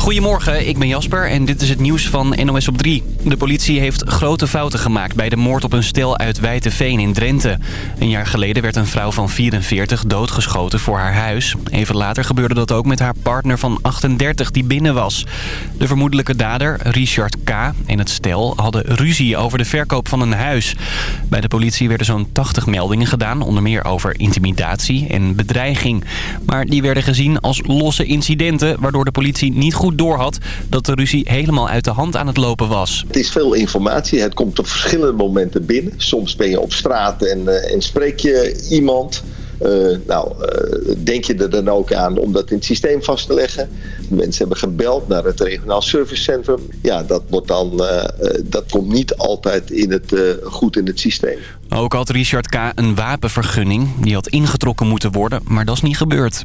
Goedemorgen, ik ben Jasper en dit is het nieuws van NOS op 3. De politie heeft grote fouten gemaakt bij de moord op een stel uit Wijteveen in Drenthe. Een jaar geleden werd een vrouw van 44 doodgeschoten voor haar huis. Even later gebeurde dat ook met haar partner van 38 die binnen was. De vermoedelijke dader, Richard K. en het stel hadden ruzie over de verkoop van een huis. Bij de politie werden zo'n 80 meldingen gedaan, onder meer over intimidatie en bedreiging. Maar die werden gezien als losse incidenten, waardoor de politie niet goed doorhad dat de ruzie helemaal uit de hand aan het lopen was. Het is veel informatie. Het komt op verschillende momenten binnen. Soms ben je op straat en, uh, en spreek je iemand. Uh, nou, uh, denk je er dan ook aan om dat in het systeem vast te leggen? Mensen hebben gebeld naar het regionaal servicecentrum. Ja, dat, wordt dan, uh, dat komt niet altijd in het, goed in het systeem. Ook had Richard K. een wapenvergunning. Die had ingetrokken moeten worden, maar dat is niet gebeurd.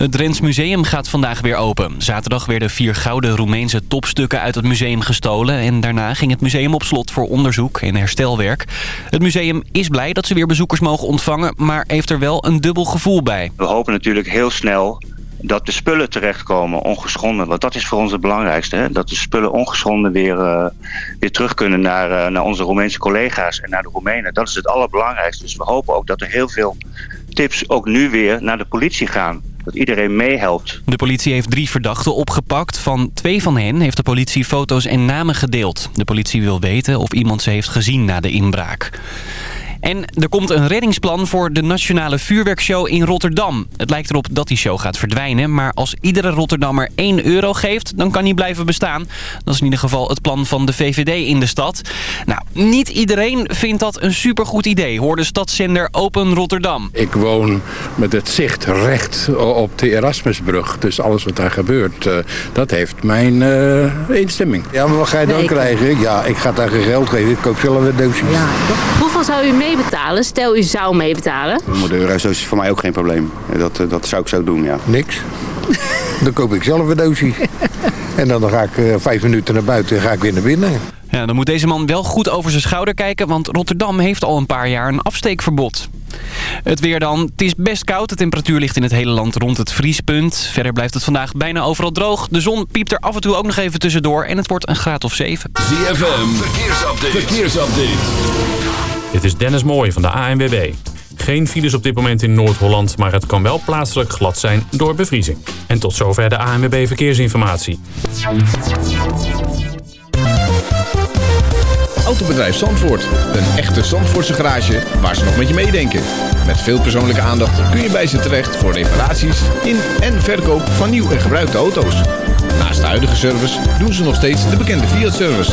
Het Drents Museum gaat vandaag weer open. Zaterdag werden vier gouden Roemeense topstukken uit het museum gestolen... en daarna ging het museum op slot voor onderzoek en herstelwerk. Het museum is blij dat ze weer bezoekers mogen ontvangen... maar heeft er wel een dubbel gevoel bij. We hopen natuurlijk heel snel dat de spullen terechtkomen ongeschonden. Want dat is voor ons het belangrijkste. Hè? Dat de spullen ongeschonden weer, uh, weer terug kunnen naar, uh, naar onze Roemeense collega's en naar de Roemenen. Dat is het allerbelangrijkste. Dus we hopen ook dat er heel veel tips ook nu weer naar de politie gaan dat iedereen meehelpt. De politie heeft drie verdachten opgepakt. Van twee van hen heeft de politie foto's en namen gedeeld. De politie wil weten of iemand ze heeft gezien na de inbraak. En er komt een reddingsplan voor de nationale vuurwerkshow in Rotterdam. Het lijkt erop dat die show gaat verdwijnen. Maar als iedere Rotterdammer 1 euro geeft, dan kan die blijven bestaan. Dat is in ieder geval het plan van de VVD in de stad. Nou, niet iedereen vindt dat een supergoed idee, hoorde stadszender Open Rotterdam. Ik woon met het zicht recht op de Erasmusbrug. Dus alles wat daar gebeurt, uh, dat heeft mijn uh, instemming. Ja, maar wat ga je dan nee, krijgen? Ja, ik ga daar geen geld geven. Ik koop zelf een doosje. Ja. Hoeveel zou u mee meebetalen? Stel, u zou meebetalen. 100 euro is voor mij ook geen probleem. Dat, dat zou ik zo doen, ja. Niks. dan koop ik zelf een doosje. en dan ga ik uh, vijf minuten naar buiten en ga ik weer naar binnen. Ja, dan moet deze man wel goed over zijn schouder kijken... want Rotterdam heeft al een paar jaar een afsteekverbod. Het weer dan. Het is best koud. De temperatuur ligt in het hele land rond het vriespunt. Verder blijft het vandaag bijna overal droog. De zon piept er af en toe ook nog even tussendoor. En het wordt een graad of 7. ZFM. Verkeersupdate. Verkeersupdate. Dit is Dennis Mooij van de ANWB. Geen files op dit moment in Noord-Holland, maar het kan wel plaatselijk glad zijn door bevriezing. En tot zover de ANWB Verkeersinformatie. Autobedrijf Zandvoort. Een echte Zandvoortse garage waar ze nog met je meedenken. Met veel persoonlijke aandacht kun je bij ze terecht voor reparaties in en verkoop van nieuw en gebruikte auto's. Naast de huidige service doen ze nog steeds de bekende Fiat-service.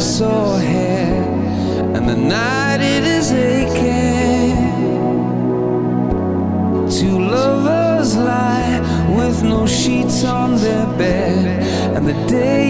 sore hair and the night it is aching. Two lovers lie with no sheets on their bed, and the day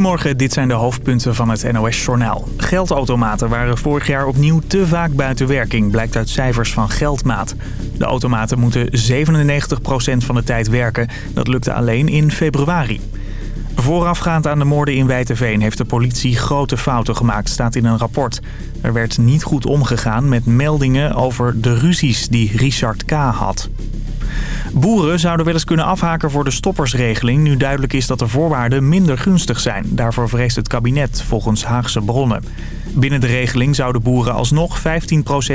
Goedemorgen, dit zijn de hoofdpunten van het NOS-journaal. Geldautomaten waren vorig jaar opnieuw te vaak buiten werking, blijkt uit cijfers van Geldmaat. De automaten moeten 97% van de tijd werken. Dat lukte alleen in februari. Voorafgaand aan de moorden in Wijteveen heeft de politie grote fouten gemaakt, staat in een rapport. Er werd niet goed omgegaan met meldingen over de ruzies die Richard K. had. Boeren zouden wel eens kunnen afhaken voor de stoppersregeling... nu duidelijk is dat de voorwaarden minder gunstig zijn. Daarvoor vreest het kabinet, volgens Haagse bronnen. Binnen de regeling zouden boeren alsnog 15%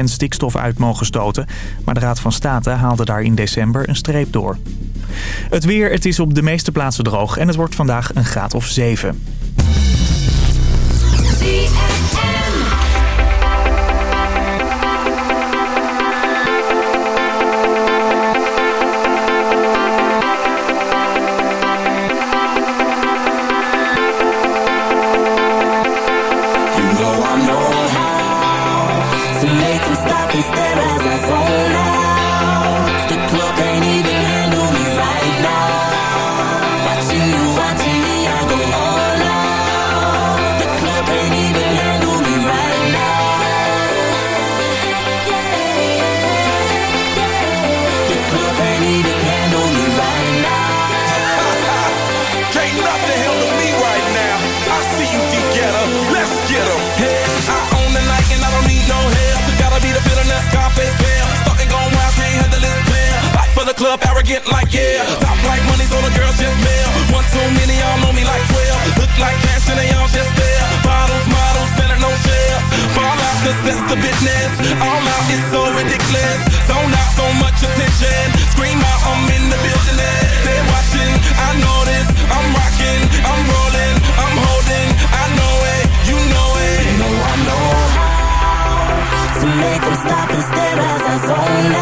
stikstof uit mogen stoten... maar de Raad van State haalde daar in december een streep door. Het weer, het is op de meeste plaatsen droog en het wordt vandaag een graad of 7. Club, arrogant like yeah. Top like money, so the girls just mail. One too many, y'all know me like 12. Look like cash and they all just there. Bottles, models, spending no shares. Fall out, cause that's the business. All out is so ridiculous. Zone out, so much attention. Scream out, I'm in the building. They're watching, I know this. I'm rocking, I'm rolling, I'm holding. I know it, you know it. You know I know how to make them stop and stare as I zone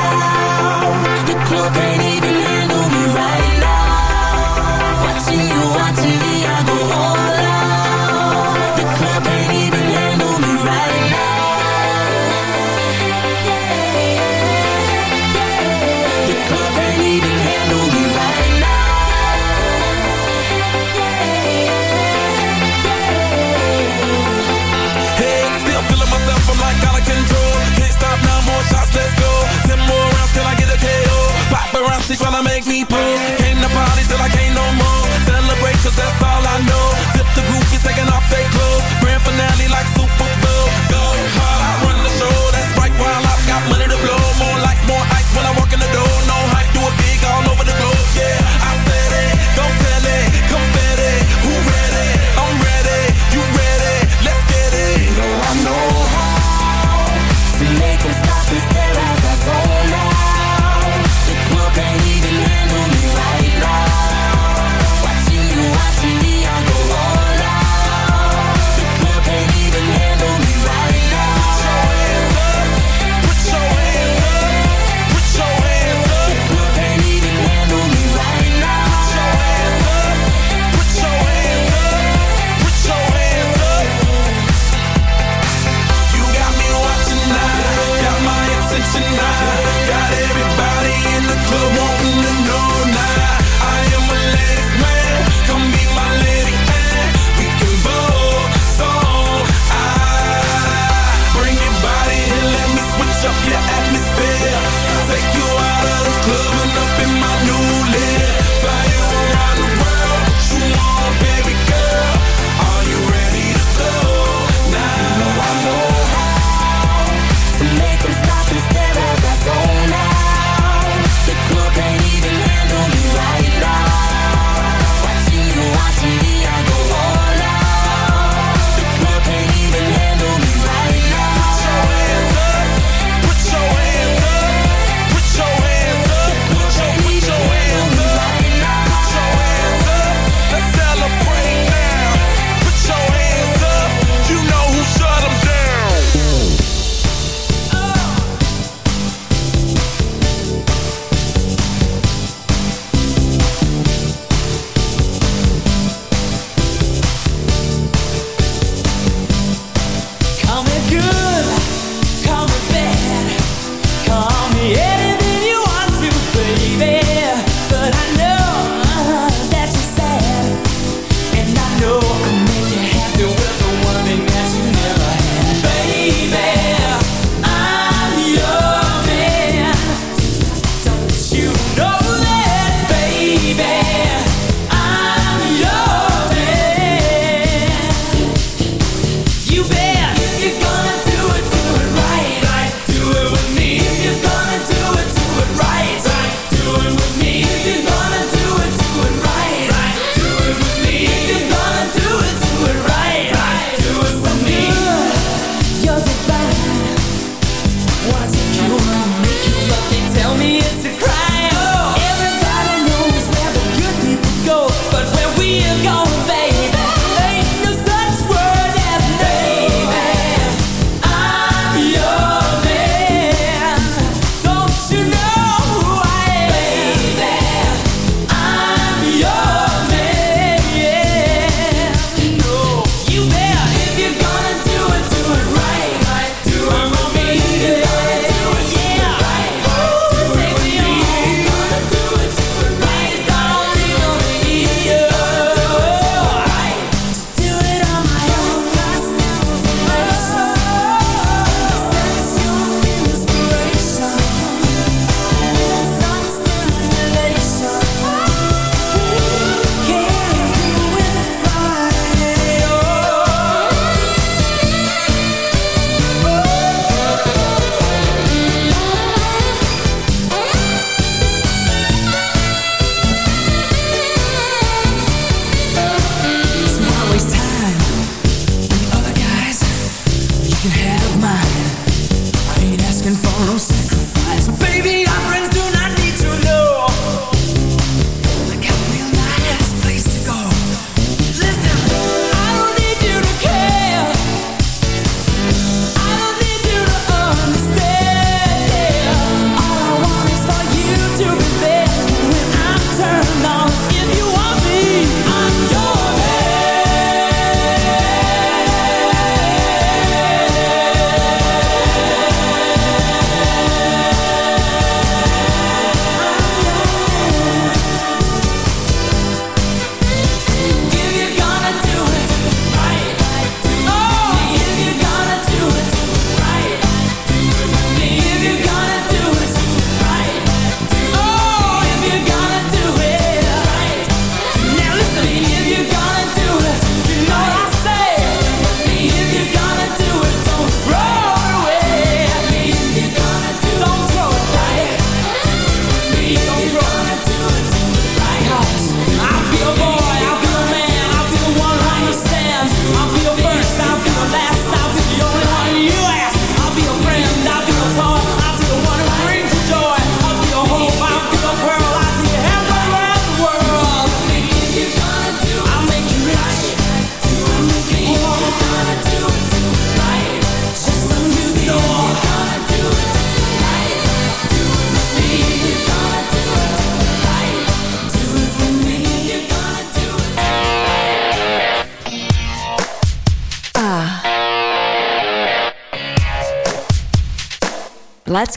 não sei.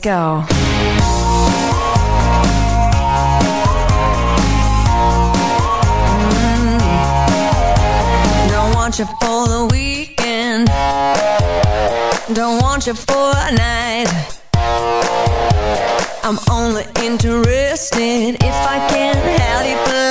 Go. Mm. Don't want you for the weekend. Don't want you for a night. I'm only interested if I can have you.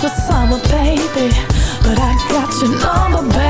For summer, baby. But I got your number, baby.